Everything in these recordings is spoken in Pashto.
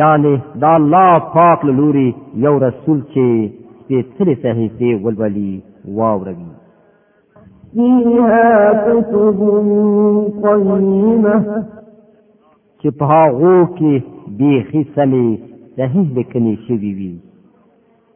یعنی د الله پاک له لوري یو رسول چې سپېڅلې صحیفې ولولي واوروي فيها كتب قيمة چې په هغو کې بیخي سمې صحیح لیکنې شوي وي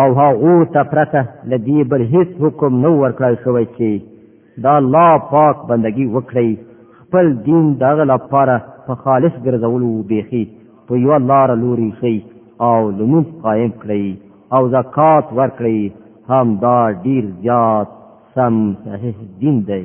او هغه ته پرته له دې بل هیڅ حکم نه ورکړل شوی چې دا الله پاک بندگی وکړي خپل دین دغه لپاره په خالص ګرځولو بیخي په یو لار لوري شي او لمونځ قائم کړي او زکات ورکړي هم دا ډیر زیات سم صحیح دین دی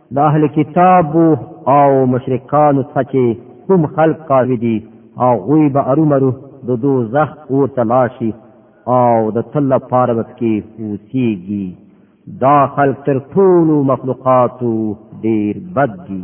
د اهل کتاب او مشرکانو څخه چې کوم خلق قاوی دي او غوی به ارومرو د دوزخ اور ته لاشي او د تل لپاره به پکې اوسیږي دا خلق تر ټولو مخلوقاتو ډیر بد دي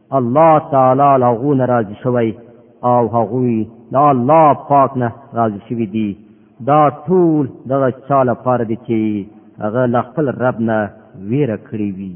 الله تعالی لاغو نه راضي شوی او هغوی د الله پاک نه راضي شوي دي دا ټول دغه چا لپاره دي چې هغه له خپل رب نه ویره کړې وي